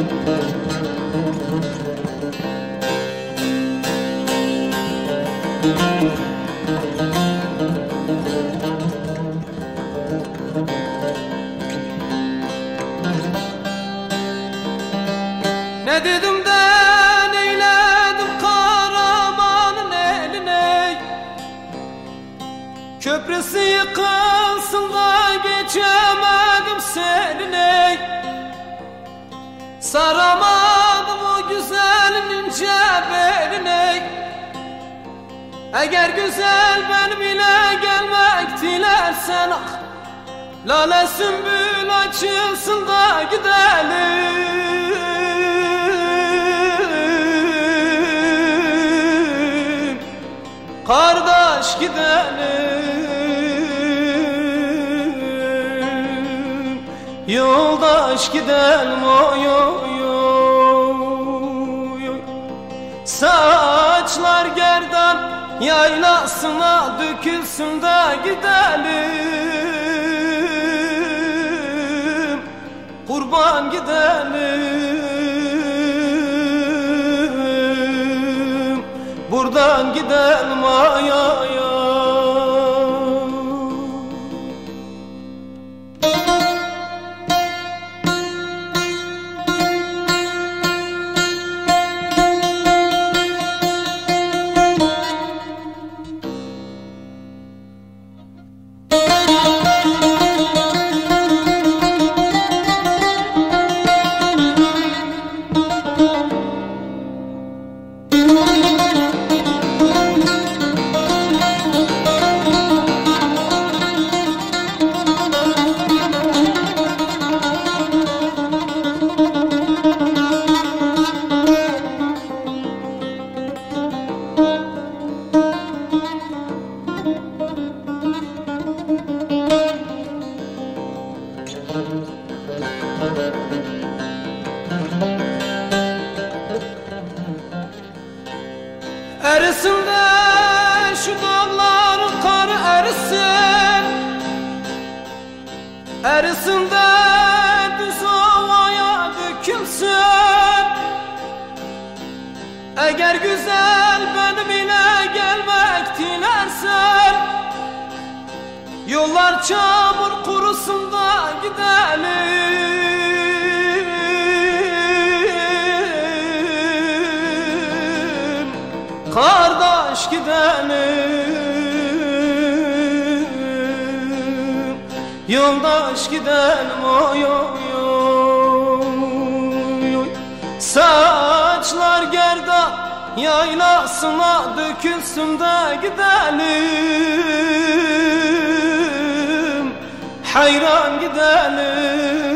Ne dedim de neyledim karamanın eline? Köprüsü yıkılsın da geçemedim seninle Saramadım o güzelin ince beline Eğer güzel benim ile gelmek dilersen ah Lale sümbül açılsın da gidelim. Kardeş gidelim Yoldaş gidelim oy oy oy. Saçlar gerdan yaylasına dökülsün de gidelim. Kurban gidelim. Buradan gidelim ay Erisin de şu dağların karı erisin? Erisin de düz havaya dökülsün. Eğer güzel benim ile gelmek dilersen Yollar çamur kurusun da gidelim Kardeş gidelim Yoldaş gidelim oy oy oy Saçlar gerdan yaylasına dökülsün de gidelim. Hayran gidelim